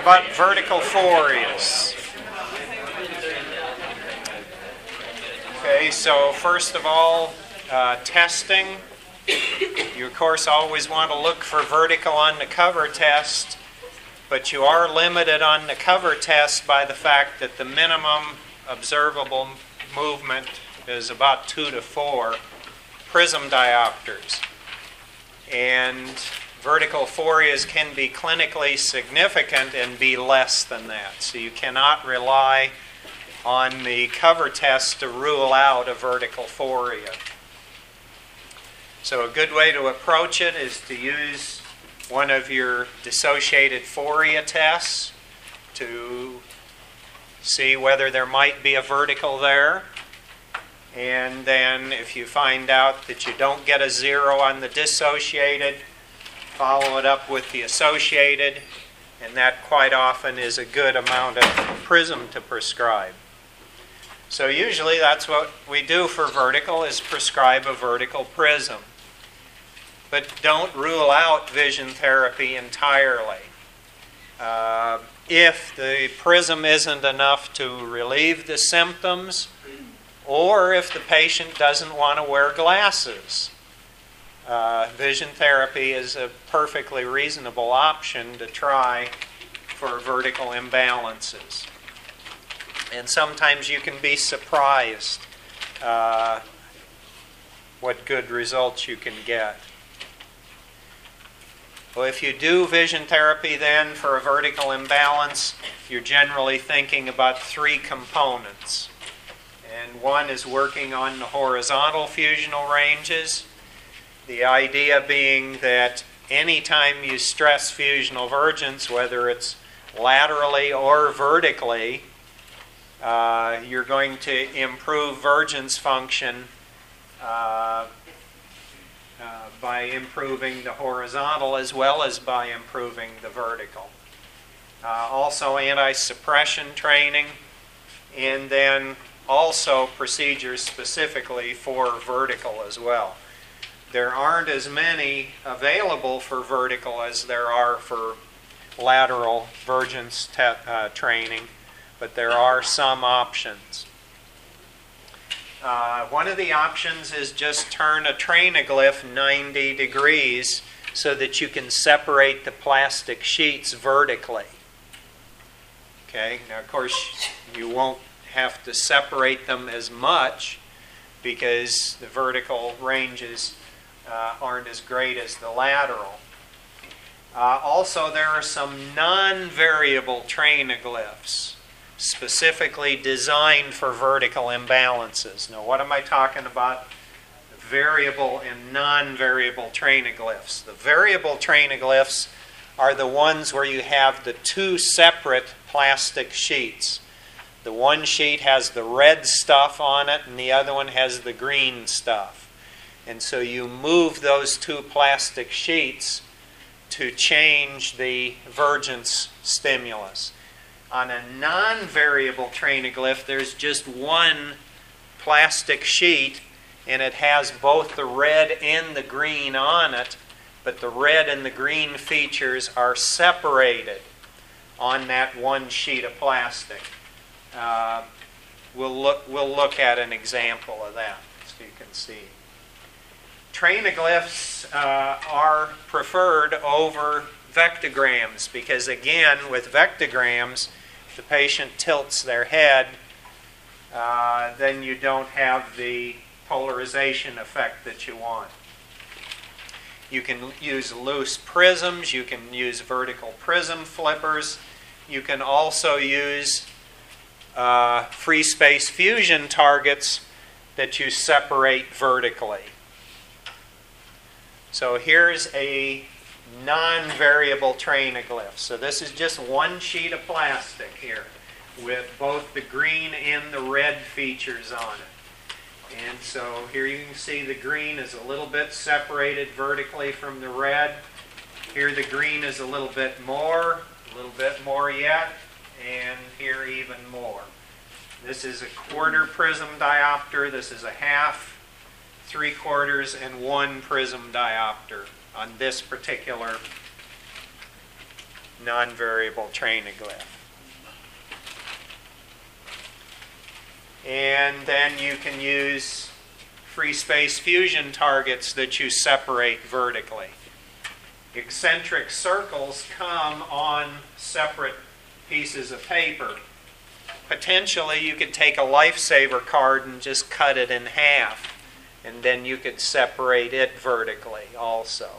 about vertical phorias. Okay, so first of all, uh, testing. You, of course, always want to look for vertical on the cover test, but you are limited on the cover test by the fact that the minimum observable movement is about two to four prism diopters. And vertical phorias can be clinically significant and be less than that. So you cannot rely on the cover test to rule out a vertical phoria. So a good way to approach it is to use one of your dissociated foria tests to see whether there might be a vertical there. And then if you find out that you don't get a zero on the dissociated, follow it up with the associated, and that quite often is a good amount of prism to prescribe. So usually that's what we do for vertical is prescribe a vertical prism. But don't rule out vision therapy entirely. Uh, if the prism isn't enough to relieve the symptoms, or if the patient doesn't want to wear glasses, uh, vision therapy is a perfectly reasonable option to try for vertical imbalances. And sometimes you can be surprised uh, what good results you can get. Well, if you do vision therapy then for a vertical imbalance, you're generally thinking about three components. And one is working on the horizontal fusional ranges the idea being that anytime you stress fusional vergence, whether it's laterally or vertically, uh, you're going to improve vergence function uh, uh, by improving the horizontal as well as by improving the vertical. Uh, also, anti suppression training, and then also procedures specifically for vertical as well there aren't as many available for vertical as there are for lateral vergence te- uh, training, but there are some options. Uh, one of the options is just turn a tranaglyph 90 degrees so that you can separate the plastic sheets vertically. Okay, now of course you won't have to separate them as much because the vertical ranges uh, aren't as great as the lateral. Uh, also, there are some non variable tranaglyphs specifically designed for vertical imbalances. Now, what am I talking about? Variable and non variable tranaglyphs. The variable tranaglyphs are the ones where you have the two separate plastic sheets. The one sheet has the red stuff on it, and the other one has the green stuff. And so you move those two plastic sheets to change the vergence stimulus. On a non variable tranaglyph, there's just one plastic sheet and it has both the red and the green on it, but the red and the green features are separated on that one sheet of plastic. Uh, we'll, look, we'll look at an example of that so you can see tranaglyphs uh, are preferred over vectograms because, again, with vectograms, the patient tilts their head, uh, then you don't have the polarization effect that you want. You can use loose prisms, you can use vertical prism flippers, you can also use uh, free space fusion targets that you separate vertically. So here's a non-variable tranaglyph. So this is just one sheet of plastic here with both the green and the red features on it. And so here you can see the green is a little bit separated vertically from the red. Here the green is a little bit more, a little bit more yet, and here even more. This is a quarter prism diopter. This is a half three quarters, and one prism diopter on this particular non-variable glyph. And then you can use free space fusion targets that you separate vertically. Eccentric circles come on separate pieces of paper. Potentially, you could take a lifesaver card and just cut it in half, and then you could separate it vertically also.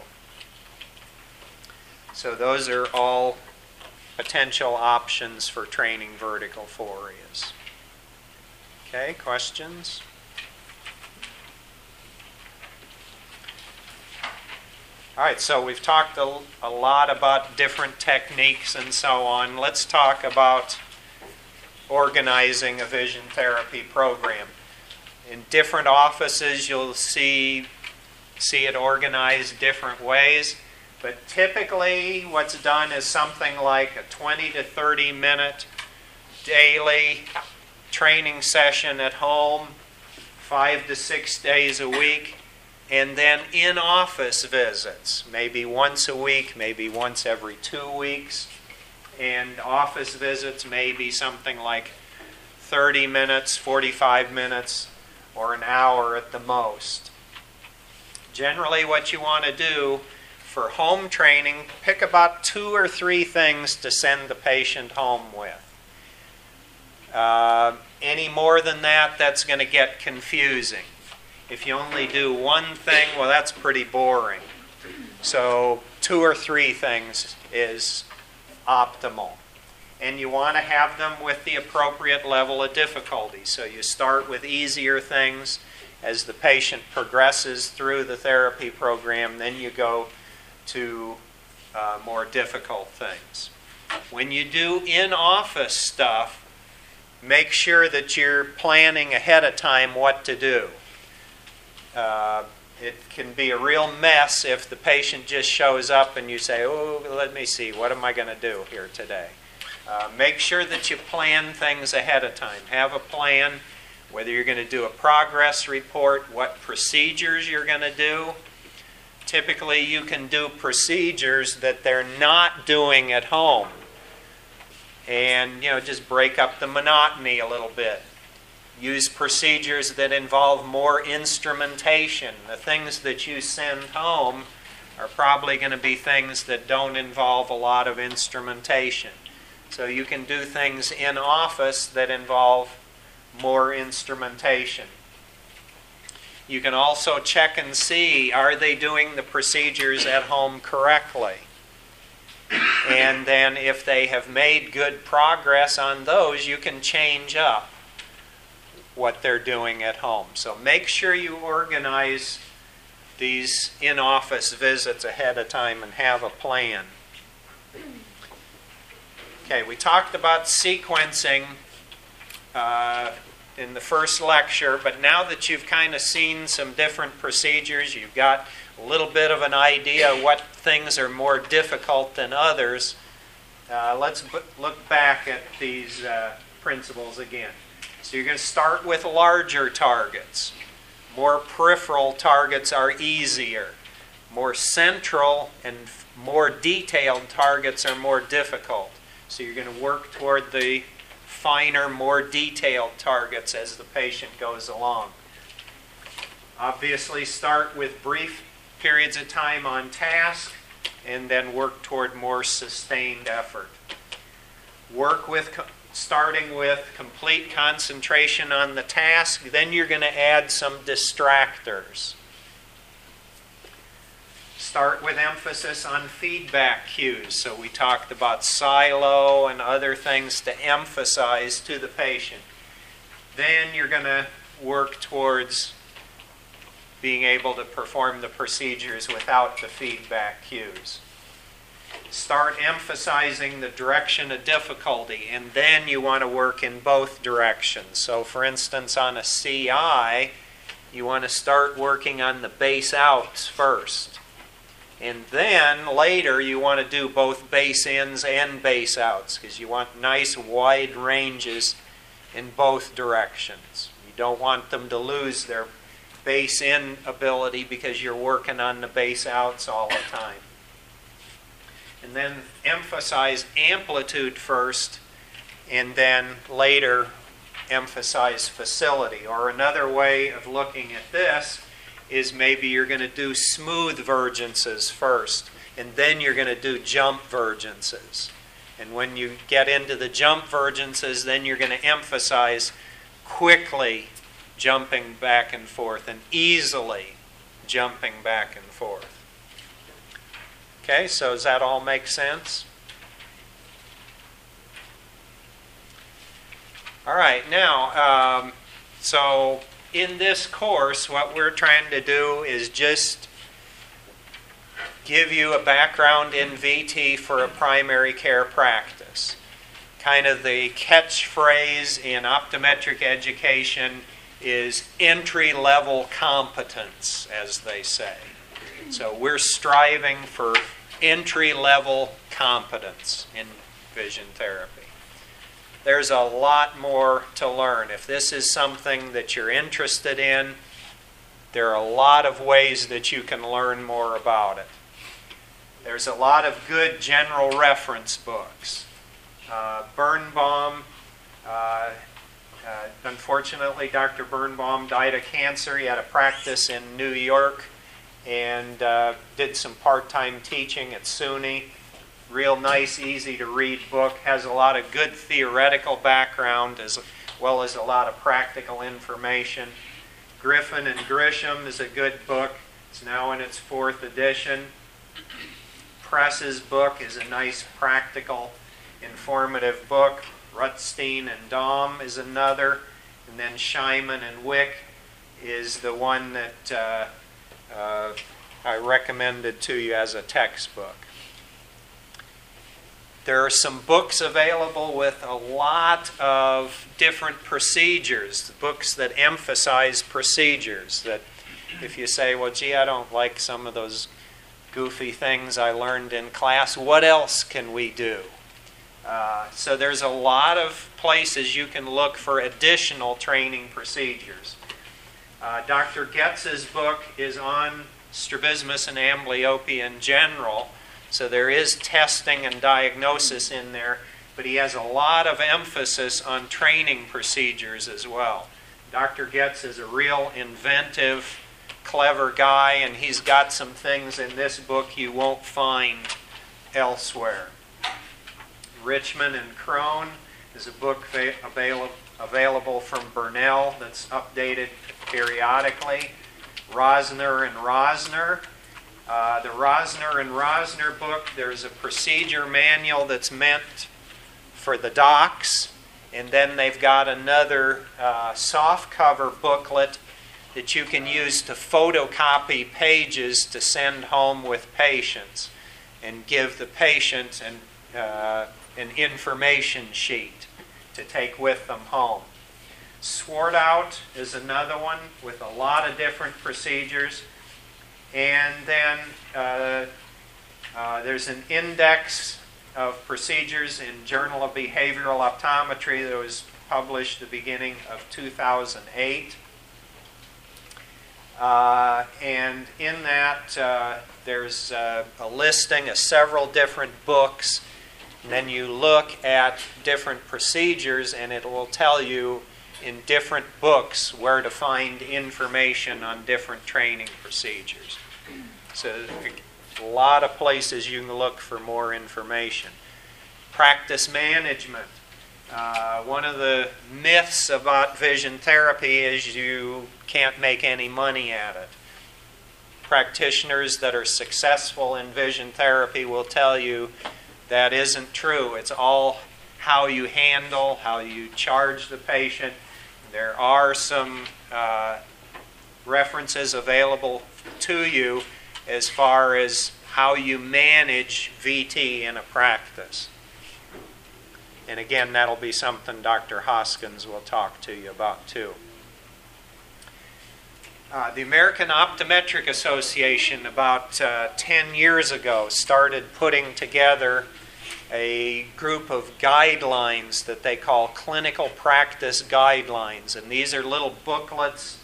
So, those are all potential options for training vertical phorias. Okay, questions? All right, so we've talked a, a, lot about different techniques and so on. Let's talk about organizing a vision therapy program. In different offices, you'll see, see it organized different ways, but typically what's done is something like a 20 to 30 minute daily training session at home, five to six days a week and then in office visits, maybe once a week, maybe once every two weeks. And office visits may be something like 30 minutes, 45 minutes, or an hour at the most. Generally, what you want to do for home training, pick about two or three things to send the patient home with. Uh, any more than that, that's going to get confusing. If you only do one thing, well, that's pretty boring. So, two or three things is optimal. And you want to have them with the appropriate level of difficulty. So, you start with easier things as the patient progresses through the therapy program, then you go to uh, more difficult things. When you do in office stuff, make sure that you're planning ahead of time what to do. Uh, it can be a real mess if the patient just shows up and you say, Oh, let me see, what am I going to do here today? Uh, make sure that you plan things ahead of time. Have a plan, whether you're going to do a progress report, what procedures you're going to do. Typically, you can do procedures that they're not doing at home and you know just break up the monotony a little bit use procedures that involve more instrumentation. The things that you send home are probably going to be things that don't involve a lot of instrumentation. So you can do things in office that involve more instrumentation. You can also check and see are they doing the procedures at home correctly? And then if they have made good progress on those, you can change up what they're doing at home. So make sure you organize these in office visits ahead of time and have a plan. Okay, we talked about sequencing uh, in the first lecture, but now that you've kind of seen some different procedures, you've got a little bit of an idea what things are more difficult than others. Uh, let's b- look back at these uh, principles again. So you're going to start with larger targets. More peripheral targets are easier. More central and more detailed targets are more difficult. So you're going to work toward the finer, more detailed targets as the patient goes along. Obviously, start with brief periods of time on task and then work toward more sustained effort. Work with starting with complete concentration on the task, then you're going to add some distractors. Start with emphasis on feedback cues. So, we talked about silo and other things to emphasize to the patient. Then you're going to work towards being able to perform the procedures without the feedback cues start emphasizing the direction of difficulty, and then you want to work in both directions. So, for instance, on a CI, you want to start working on the base outs first. And then later, you want to do both base ins and base outs because you want nice wide ranges in both directions. You don't want them to lose their base in ability because you're working on the base outs all the time. and then emphasize amplitude first, and then later emphasize facility. Or another way of looking at this is maybe you're going to do smooth vergences first, and then you're going to do jump vergences. And when you get into the jump vergences, then you're going to emphasize quickly jumping back and forth and easily jumping back and forth. Okay, so does that all make sense? All right, now, um, so in this course, what we're trying to do is just give you a background in VT for a primary care practice. Kind of the catchphrase in optometric education is entry level competence, as they say. So we're striving for entry level competence in vision therapy. There's a lot more to learn. If this is something that you're interested in, there are a lot of ways that you can learn more about it. There's a lot of good general reference books. Uh, Birnbaum, uh, uh, unfortunately, Dr. Birnbaum died of cancer. He had a practice in New York and uh, did some part time teaching at SUNY. Real nice, easy to read book. Has a lot of good theoretical background as well as a lot of practical information. Griffin and Grisham is a good book. It's now in its fourth edition. Press's book is a nice, practical, informative book. Rutstein and Daum is another. And then Scheiman and Wick is the one that uh, uh, I recommended to you as a textbook. There are some books available with a lot of different procedures, books that emphasize procedures. That if you say, well, gee, I don't like some of those goofy things I learned in class, what else can we do? Uh, so there's a lot of places you can look for additional training procedures. Uh, Dr. Getz's book is on strabismus and amblyopia in general, so there is testing and diagnosis in there, but he has a lot of emphasis on training procedures as well. Dr. Getz is a real inventive, clever guy, and he's got some things in this book you won't find elsewhere. Richmond and Crone is a book available available from Bernell that's updated periodically. Rosner and Rosner. Uh, the Rosner and Rosner book, there's a procedure manual that's meant for the docs, and then they've got another uh, soft cover booklet that you can use to photocopy pages to send home with patients and give the patient an, uh, an information sheet to take with them home. Swartout is another one with a lot of different procedures. And then uh, uh, there's an index of procedures in Journal of Behavioral Optometry that was published the beginning of 2008. Uh, and in that, uh, there's uh, a listing of several different books and then you look at different procedures, and it will tell you in different books where to find information on different training procedures. So, a lot of places you can look for more information. Practice management. Uh, one of the myths about vision therapy is you can't make any money at it. Practitioners that are successful in vision therapy will tell you that isn't true. It's all how you handle, how you charge the patient. There are some uh, references available to you as far as how you manage VT in a practice. And again, that'll be something Dr. Hoskins will talk to you about too. Uh, the American Optometric Association, about uh, 10 years ago, started putting together a group of guidelines that they call clinical practice guidelines. And these are little booklets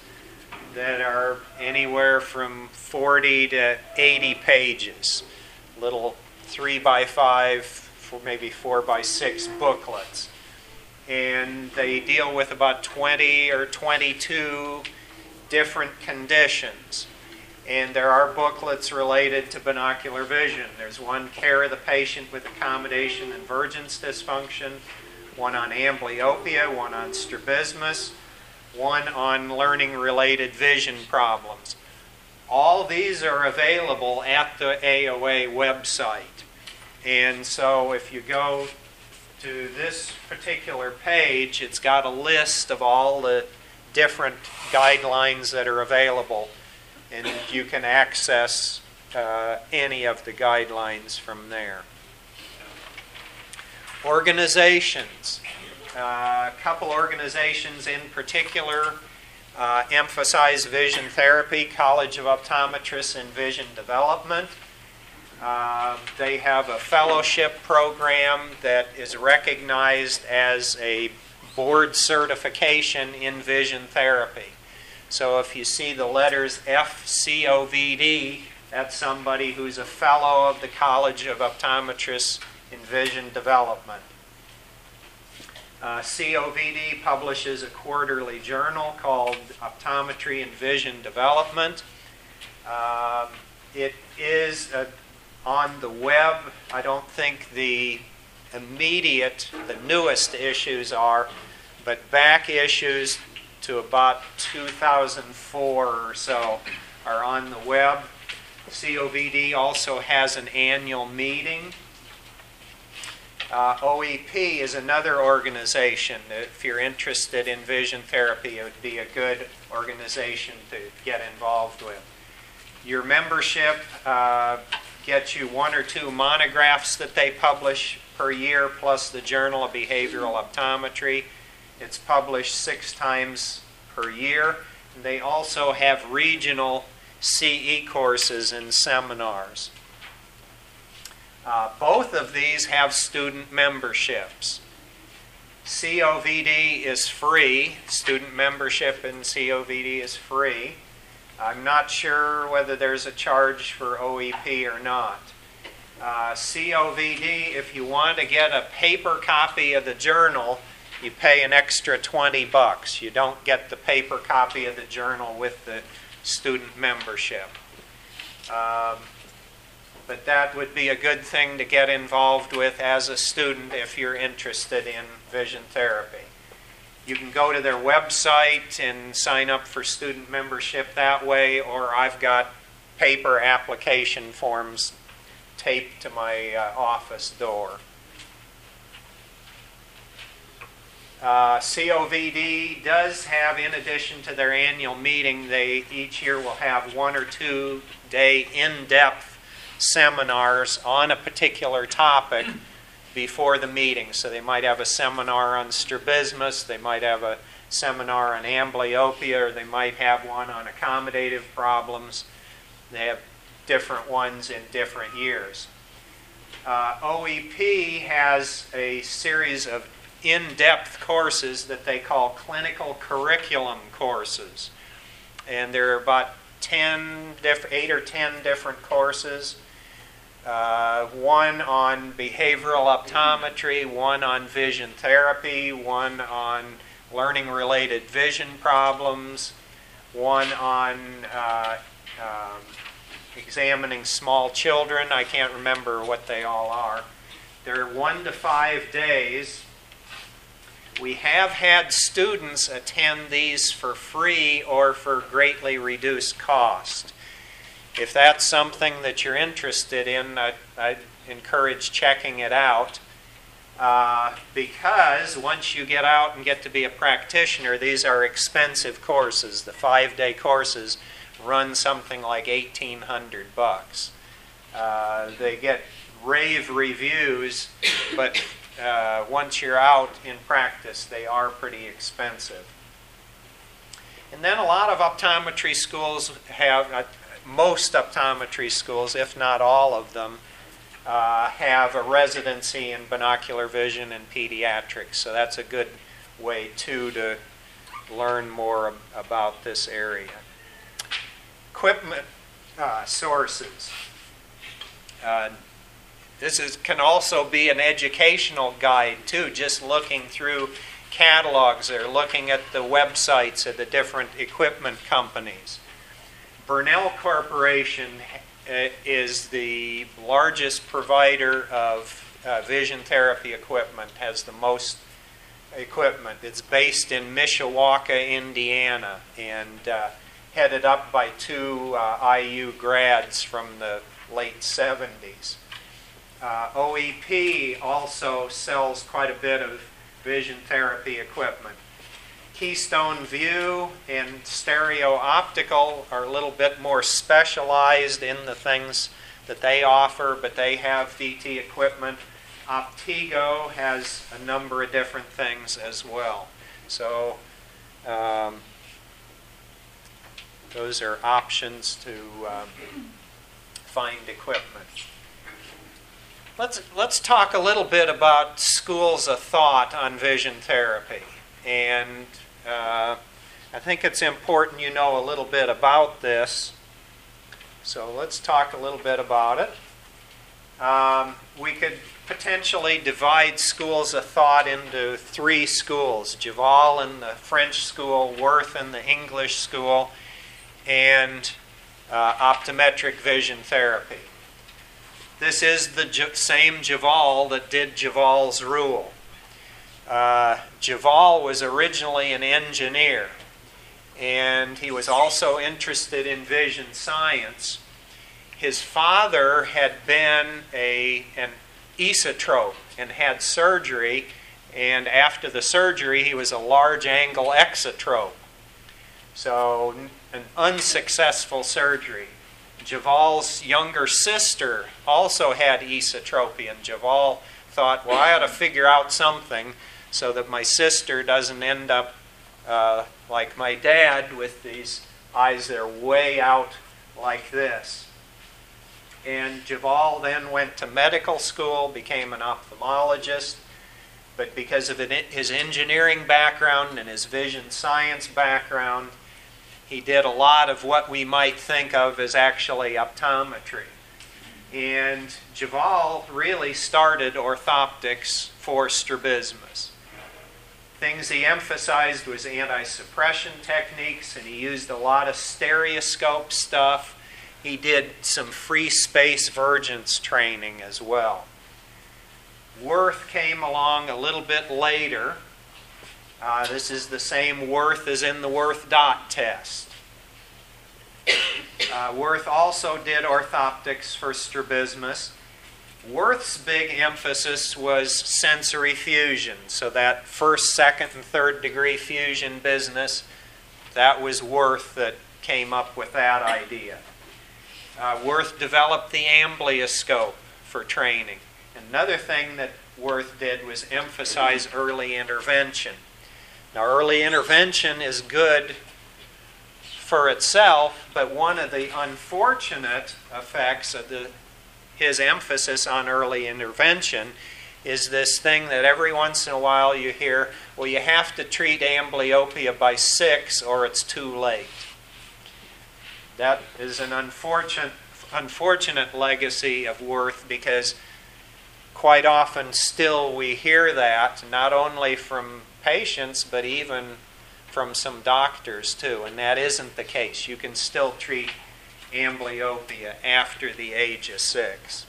that are anywhere from 40 to 80 pages. Little three by five, for maybe four by six booklets. And they deal with about 20 or 22 different conditions. And there are booklets related to binocular vision. There's one, Care of the Patient with Accommodation and Vergence Dysfunction, one on amblyopia, one on strabismus, one on learning related vision problems. All these are available at the AOA website. And so if you go to this particular page, it's got a list of all the different guidelines that are available, and you can access uh, any of the guidelines from there. Organizations. Uh, a couple organizations in particular uh, emphasize vision therapy, College of Optometrists and Vision Development. Uh, they have a fellowship program that is recognized as a board certification in vision therapy. So if you see the letters FCOVD, that's somebody who's a fellow of the College of Optometrists in Vision Development. Uh, COVD publishes a quarterly journal called Optometry and Vision Development. Uh, it is a, on the web. I don't think the immediate, the newest issues are, but back issues to about 2004 or so are on the web. COVD also has an annual meeting uh, OEP is another organization. If you're interested in vision therapy, it would be a good organization to get involved with. Your membership uh, gets you one or two monographs that they publish per year, plus the Journal of Behavioral Optometry. It's published six times per year. And they also have regional CE courses and seminars. Uh, both of these have student memberships. COVD is free. Student membership in COVD is free. I'm not sure whether there's a charge for OEP or not. Uh, COVD, if you want to get a paper copy of the journal, you pay an extra 20 bucks. You don't get the paper copy of the journal with the student membership. Um, but that would be a good thing to get involved with as a student if you're interested in vision therapy. You can go to their website and sign up for student membership that way, or I've got paper application forms taped to my uh, office door. Uh, COVD does have, in addition to their annual meeting, they each year will have one or two day in depth seminars on a particular topic before the meeting. So they might have a seminar on strabismus, they might have a seminar on amblyopia, or they might have one on accommodative problems. They have different ones in different years. Uh, OEP has a series of in depth courses that they call clinical curriculum courses. And there are about 10, diff- 8 or 10 different courses uh, one on behavioral optometry, one on vision therapy, one on learning related vision problems, one on uh, um, examining small children. I can't remember what they all are. They're one to five days. We have had students attend these for free or for greatly reduced cost if that's something that you're interested in, I, I encourage checking it out. Uh, because once you get out and get to be a practitioner, these are expensive courses. The five day courses run something like 1800 bucks. Uh, they get rave reviews, but uh, once you're out in practice, they are pretty expensive. And then a lot of optometry schools have, uh, most optometry schools, if not all of them, uh, have a residency in binocular vision and pediatrics. So that's a good way, too, to learn more about this area. Equipment uh, sources. This is, can also be an educational guide too, just looking through catalogs or looking at the websites of the different equipment companies. Bernell Corporation uh, is the largest provider of uh, vision therapy equipment, has the most equipment. It's based in Mishawaka, Indiana, and uh, headed up by two uh, IU grads from the late 70s. Uh, OEP also sells quite a bit of vision therapy equipment. Keystone View and Stereo Optical are a little bit more specialized in the things that they offer, but they have VT equipment. Optigo has a number of different things as well. So um, those are options to um, find equipment. Let's, let's talk a little bit about schools of thought on vision therapy. And uh, I think it's important you know a little bit about this. So let's talk a little bit about it. Um, we could potentially divide schools of thought into three schools Javal in the French school, Worth in the English school, and uh, optometric vision therapy. This is the J- same Javal that did Javal's rule. Uh, Javal was originally an engineer, and he was also interested in vision science. His father had been a, an esotrope and had surgery, and after the surgery, he was a large angle exotrope. So, an unsuccessful surgery. Javal's younger sister also had esotropy, and Javal thought, well, I ought to figure out something so that my sister doesn't end up uh, like my dad with these eyes that are way out like this. And Javal then went to medical school, became an ophthalmologist, but because of his engineering background and his vision science background, he did a lot of what we might think of as actually optometry. And Javal really started orthoptics for strabismus. Things he emphasized was anti-suppression techniques, and he used a lot of stereoscope stuff. He did some free space vergence training as well. Worth came along a little bit later. Uh, this is the same worth as in the worth dot test. Uh, Worth also did orthoptics for strabismus. Worth's big emphasis was sensory fusion. So, that first, second, and third degree fusion business, that was Worth that came up with that idea. Uh, Worth developed the amblyoscope for training. Another thing that Worth did was emphasize early intervention. Now, early intervention is good for itself, but one of the unfortunate effects of the his emphasis on early intervention is this thing that every once in a while you hear well, you have to treat amblyopia by six or it's too late. That is an unfortunate, unfortunate legacy of Worth because quite often still we hear that, not only from patients, but even from some doctors too, and that isn't the case. You can still treat amblyopia after the age of six.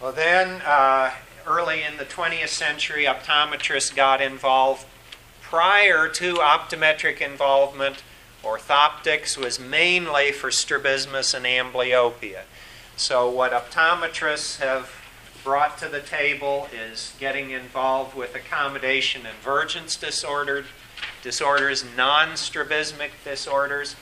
Well, then, uh, early in the 20th century, optometrists got involved. Prior to optometric involvement, orthoptics was mainly for strabismus and amblyopia. So, what optometrists have brought to the table is getting involved with accommodation and vergence disorders disorders, non strabismic disorders,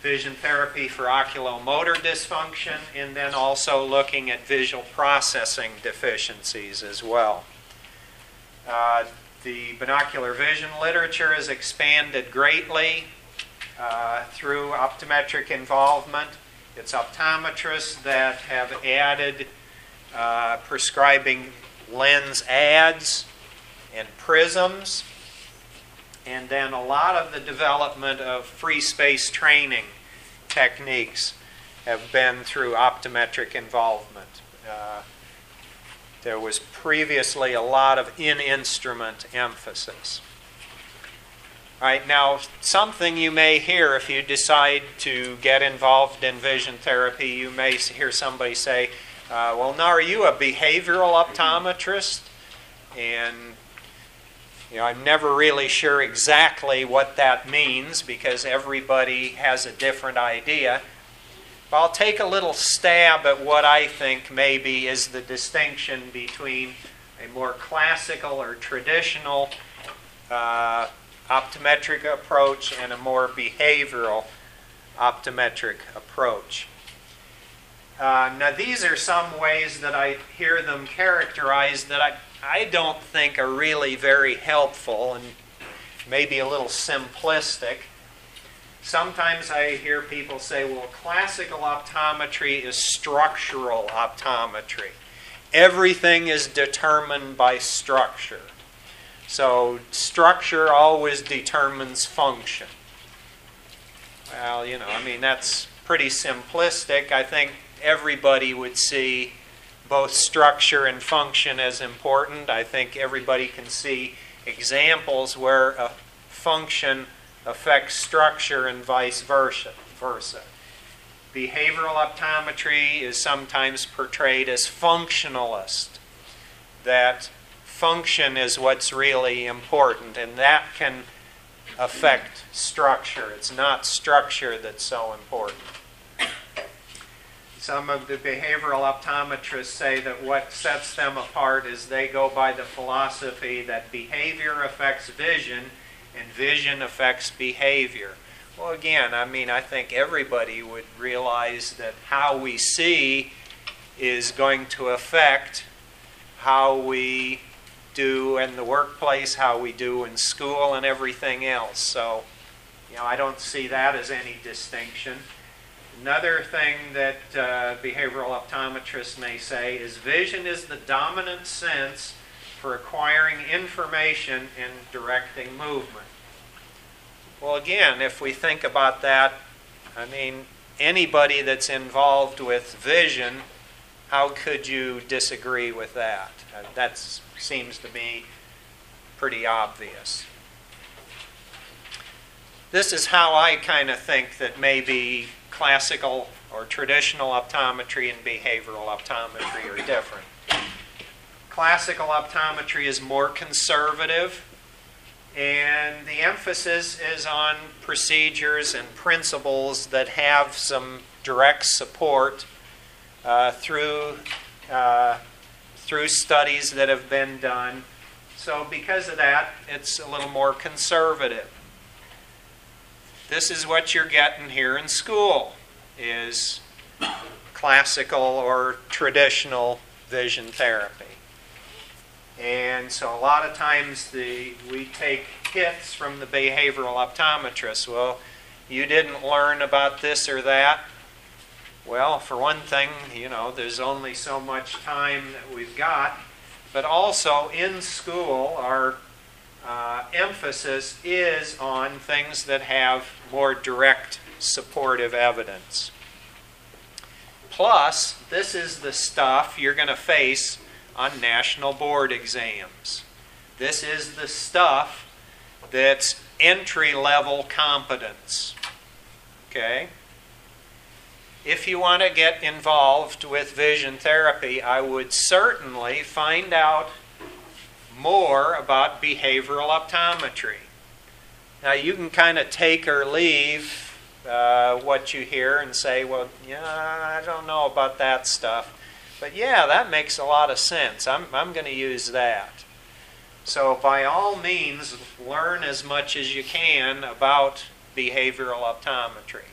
vision therapy for oculomotor dysfunction, and then also looking at visual processing deficiencies as well. Uh, the binocular vision literature has expanded greatly uh, through optometric involvement. It's optometrists that have added uh, prescribing lens adds and prisms and then a lot of the development of free space training techniques. have been through optometric involvement. Uh, there was previously a lot of in instrument emphasis. Now something you may hear if you decide to get involved in vision therapy, you may hear somebody say, uh, Well, now are you a behavioral optometrist? And you know, I'm never really sure exactly what that means because everybody has a different idea. But I'll take a little stab at what I think maybe is the distinction between a more classical or traditional uh, optometric approach and a more behavioral optometric approach. Uh, now, these are some ways that I hear them characterized that I, I don't think are really very helpful and maybe a little simplistic. Sometimes I hear people say, well, classical optometry is structural optometry. Everything is determined by structure. So, structure always determines function. Well, you know, I mean, that's pretty simplistic. I think everybody would see both structure and function as important. I think everybody can see examples where a function affects structure and vice versa. versa. Behavioral optometry is sometimes portrayed as functionalist, that function is what's really important, and that can affect structure. It's not structure that's so important. Some of the behavioral optometrists say that what sets them apart is they go by the philosophy that behavior affects vision and vision affects behavior. Well, again, I mean, I think everybody would realize that how we see is going to affect how we do in the workplace, how we do in school, and everything else. So, you know, I don't see that as any distinction. Another thing that uh, behavioral optometrists may say is vision is the dominant sense for acquiring information and directing movement. Well, again, if we think about that, I mean, anybody that's involved with vision, how could you disagree with that? Uh, that seems to be pretty obvious. This is how I kind of think that maybe classical or traditional optometry and behavioral optometry are different. Classical optometry is more conservative and the emphasis is on procedures and principles that have some direct support uh, through, uh, through studies that have been done. So, because of that, it's a little more conservative. This is what you're getting here in school is classical or traditional vision therapy. And so a lot of times the, we take hits from the behavioral optometrist. Well, you didn't learn about this or that. Well, for one thing, you know, there's only so much time that we've got. But also in school, our uh, emphasis is on things that have more direct supportive evidence. Plus, this is the stuff you're going to face on national board exams. This is the stuff that's entry level competence. Okay? If you want to get involved with vision therapy, I would certainly find out more about behavioral optometry. Now, you can kind of take or leave uh, what you hear and say, well, yeah, I don't know about that stuff. But yeah, that makes a lot of sense. I'm, I'm going to use that. So, by all means, learn as much as you can about behavioral optometry.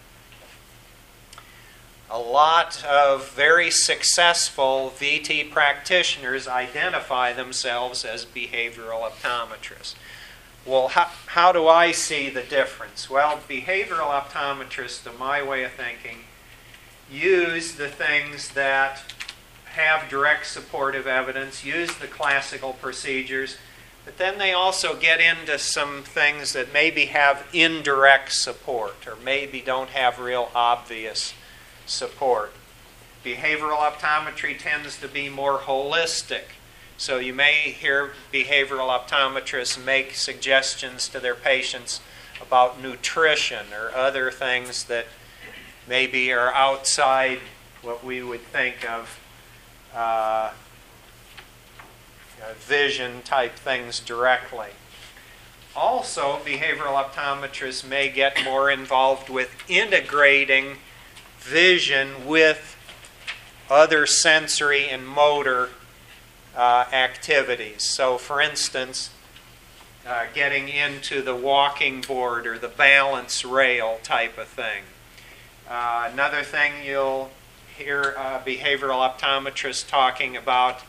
A lot of very successful VT practitioners identify themselves as behavioral optometrists. Well, how, how do I see the difference? Well, behavioral optometrists, to my way of thinking, use the things that have direct supportive evidence, use the classical procedures, but then they also get into some things that maybe have indirect support or maybe don't have real obvious support. Behavioral optometry tends to be more holistic. So you may hear behavioral optometrists make suggestions to their patients about nutrition or other things that maybe are outside what we would think of uh, vision type things directly. Also, behavioral optometrists may get more involved with integrating vision with other sensory and motor uh, activities. So, for instance, uh, getting into the walking board or the balance rail type of thing. Uh, another thing you'll hear uh, behavioral optometrists talking about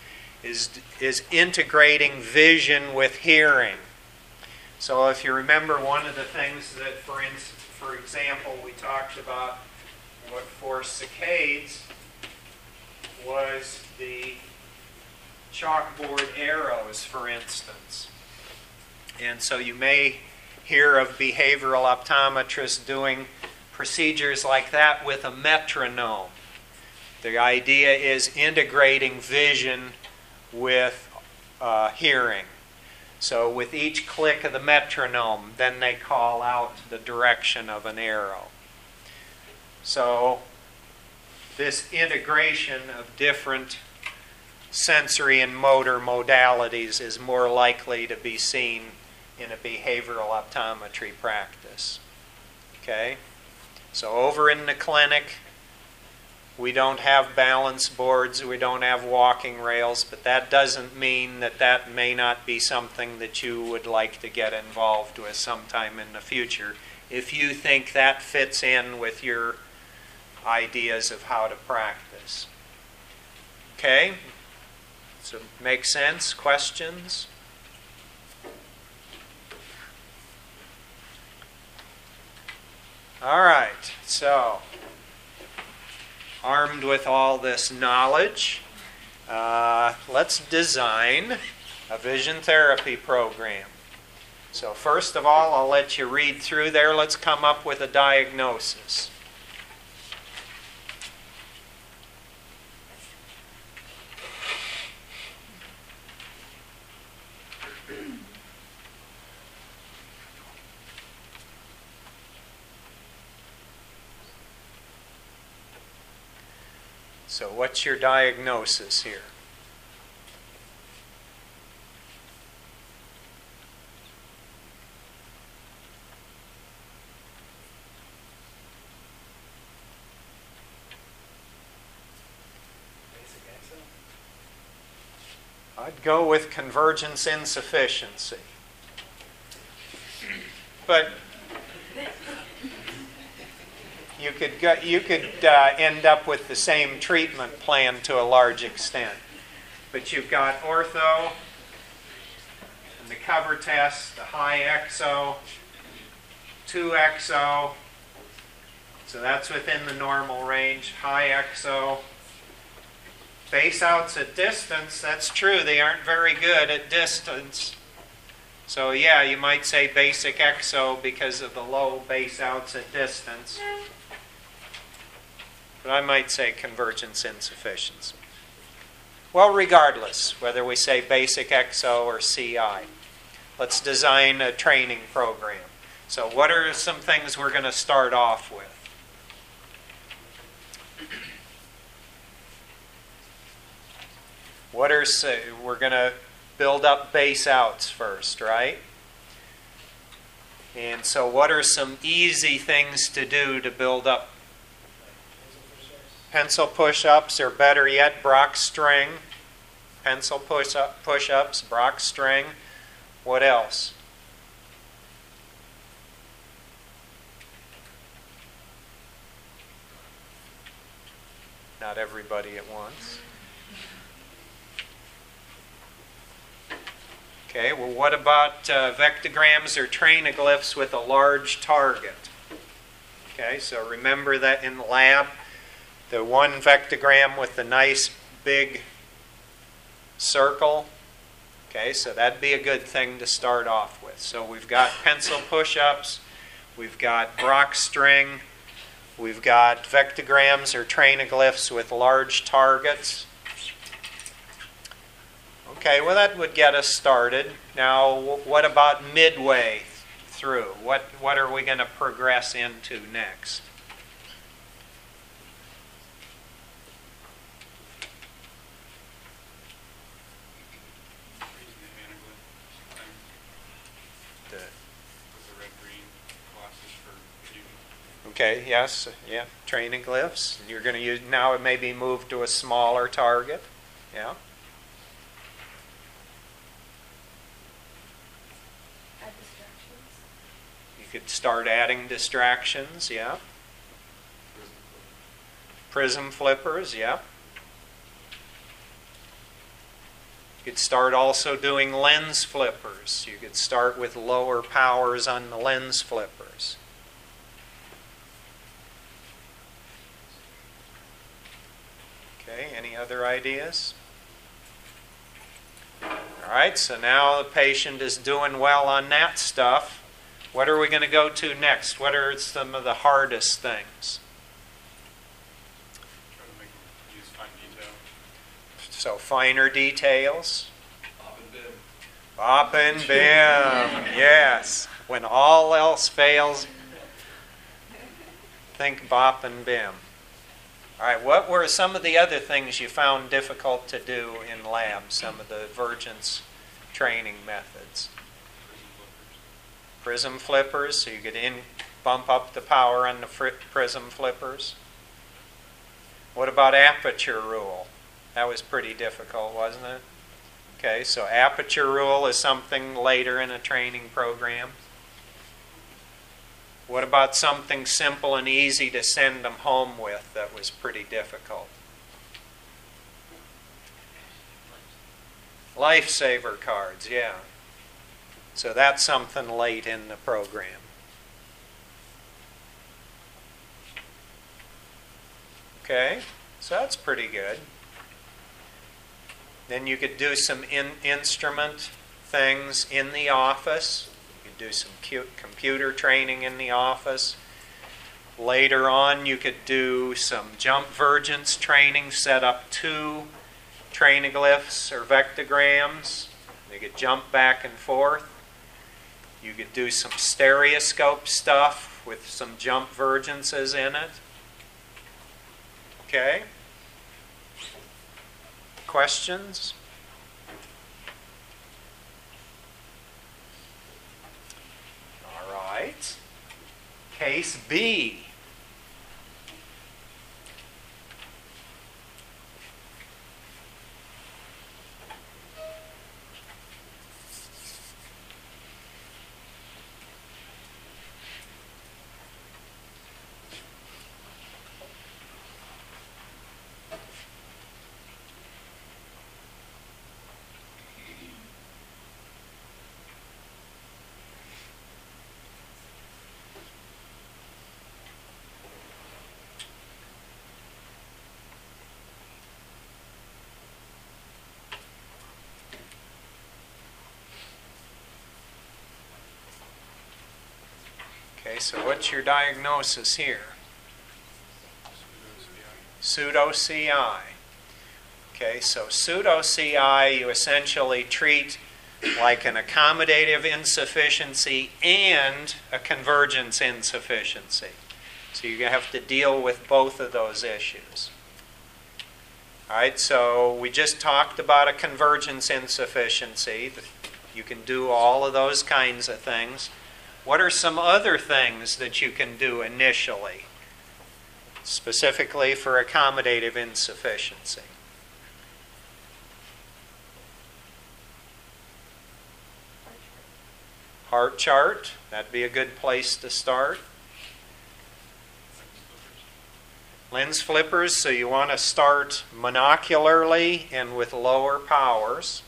is, is integrating vision with hearing. So, if you remember, one of the things that, for, instance, for example, we talked about what for saccades was the chalkboard arrows, for instance. And so you may hear of behavioral optometrists doing procedures like that with a metronome. The idea is integrating vision with uh, hearing. So with each click of the metronome, then they call out the direction of an arrow. So this integration of different sensory and motor modalities is more likely to be seen in a behavioral optometry practice. Okay? So, over in the clinic, we don't have balance boards, we don't have walking rails, but that doesn't mean that that may not be something that you would like to get involved with sometime in the future if you think that fits in with your ideas of how to practice. Okay? So, make sense? Questions? All right, so armed with all this knowledge, uh, let's design a vision therapy program. So, first of all, I'll let you read through there. Let's come up with a diagnosis. So, what's your diagnosis here? I'd go with convergence insufficiency. But you could go, you could uh, end up with the same treatment plan to a large extent. But you've got ortho and the cover test, the high exo, 2 exo. So that's within the normal range. High exo. Base outs at distance, that's true. They aren't very good at distance. So, yeah, you might say basic exo because of the low base outs at distance but I might say convergence insufficiency. Well, regardless, whether we say basic EXO or CI, let's design a training program. So, what are some things we're going to start off with? What are we're going to build up base outs first, right? And so, what are some easy things to do to build up pencil push ups, or better yet, Brock string. Pencil push up, push ups, Brock string. What else? Not everybody at once. Okay, well, what about uh, vectograms or tranaglyphs with a large target? Okay, so remember that in lab, the one vectogram with the nice big circle. Okay, so that'd be a good thing to start off with. So we've got pencil push ups, we've got Brock string, We've got vectograms or tranaglyphs with large targets. Okay, well, that would get us started. Now, what about midway through? What, what are we going to progress into next? Okay, yes, yeah, tranaglyphs. You're going to use, now it may be moved to a smaller target. Yeah. Add distractions. You could start adding distractions, yeah. Prism flippers, yeah. You could start also doing lens flippers. You could start with lower powers on the lens flippers. Okay, any other ideas? All right, so now the patient is doing well on that stuff. What are we going to go to next? What are some of the hardest things? Try to make use fine detail. So, finer details. Bob and bib. Bop and bim, yes. When all else fails, think bop and bim. All right, what were some of the other things you found difficult to do in lab, some of the Vergence training methods? Prism flippers. so you could in, bump up the power on the prism flippers. What about aperture rule? That was pretty difficult, wasn't it? Okay, so aperture rule is something later in a training program. What about something simple and easy to send them home with that was pretty difficult? Lifesaver cards, yeah. So that's something late in the program. Okay, so that's pretty good. Then you could do some in, instrument things in the office. Could do some computer training in the office. Later on, you could do some jump vergence training, set up two tranaglyphs or vectograms. You could jump back and forth. You could do some stereoscope stuff with some jump vergences in it. Okay? Questions? All right. Case B. Okay, so what's your diagnosis here? Pseudo CI. Okay, so pseudo CI you essentially treat like an accommodative insufficiency and a convergence insufficiency. So you have to deal with both of those issues. All right, so we just talked about a convergence insufficiency. You can do all of those kinds of things. What are some other things that you can do initially, specifically for accommodative insufficiency? Hart chart, that'd be a good place to start. Lens flippers, so you want to start monocularly and with lower powers.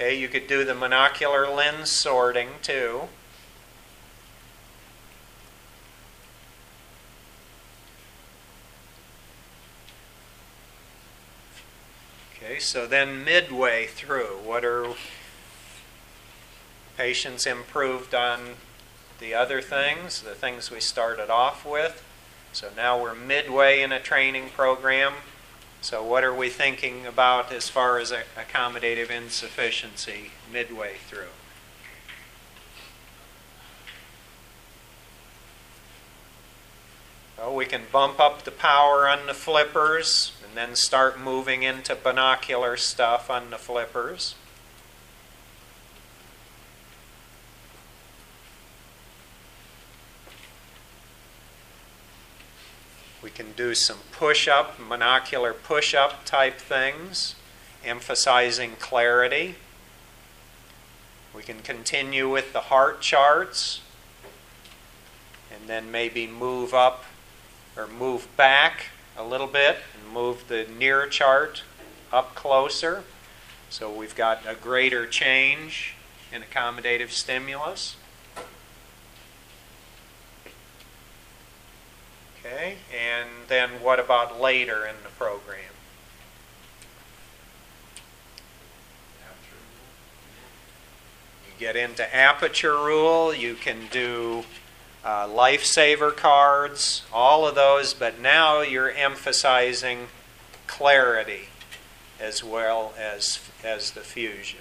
Okay, you could do the monocular lens sorting too. Okay, so then midway through, what are patients improved on the other things, the things we started off with. So now we're midway in a training program. So what are we thinking about as far as accommodative insufficiency midway through? Well, we can bump up the power on the flippers and then start moving into binocular stuff on the flippers. We can do some push up, monocular push up type things, emphasizing clarity. We can continue with the Hart charts and then maybe move up or move back a little bit and move the near chart up closer. So we've got a greater change in accommodative stimulus. Okay, and then what about later in the program? You get into aperture rule, you can do uh, lifesaver cards, all of those, but now you're emphasizing clarity as well as, as the fusion.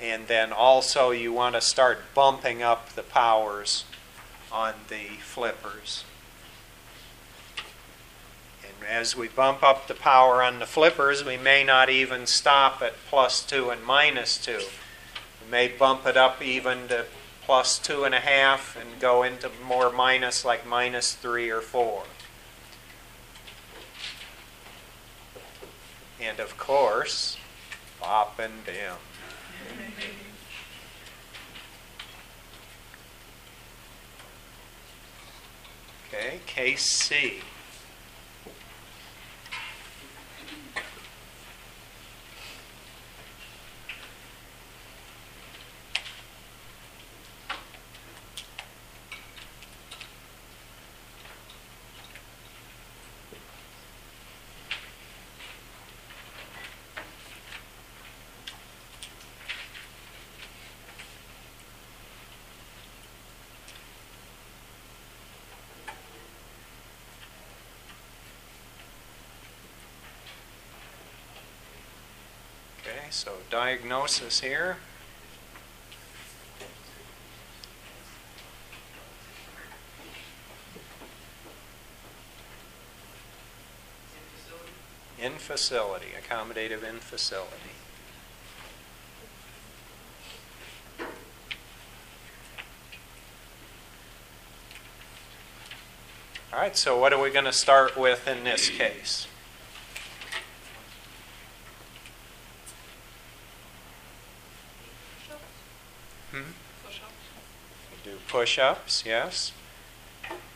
And then also you want to start bumping up the powers on the flippers. And as we bump up the power on the flippers, we may not even stop at plus 2 and minus 2. We may bump it up even to plus 2 and a half and go into more minus like minus 3 or 4. And of course, bop and bim. Okay, case Okay, so diagnosis here. In facility, accommodative in facility. All right, so what are we going to start with in this case? Hmm? Do push ups, yes.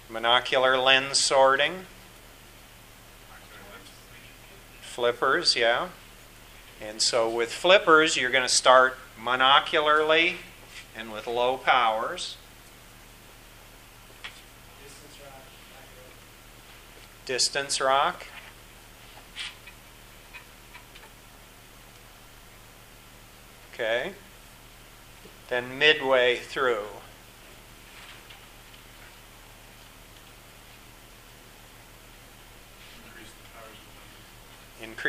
Monocular lens sorting. Flippers, yeah. And so with flippers, you're going to start monocularly and with low powers. Distance rock. Okay. Then midway through.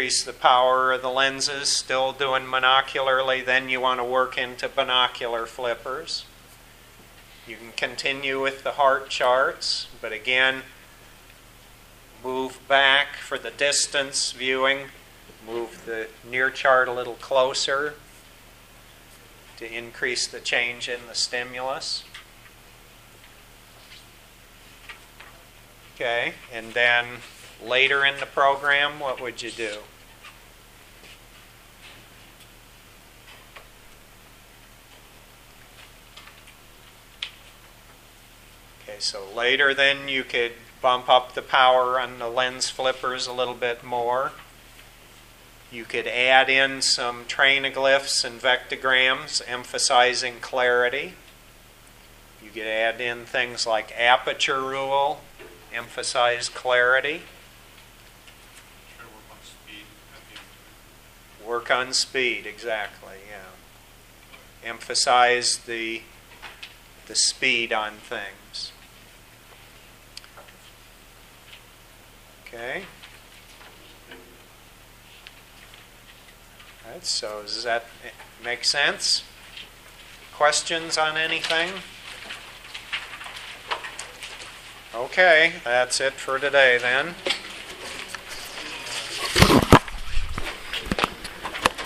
Increase the power of the lenses, still doing monocularly, then you want to work into binocular flippers. You can continue with the Hart charts, but again, move back for the distance viewing, move the near chart a little closer to increase the change in the stimulus. Okay, and then later in the program, what would you do? Okay, so later then you could bump up the power on the lens flippers a little bit more. You could add in some tranaglyphs and vectograms emphasizing clarity. You could add in things like aperture rule, emphasize clarity. Work on speed exactly, yeah. Emphasize the the speed on things. Okay. All right, so does that make sense? Questions on anything? Okay, that's it for today then.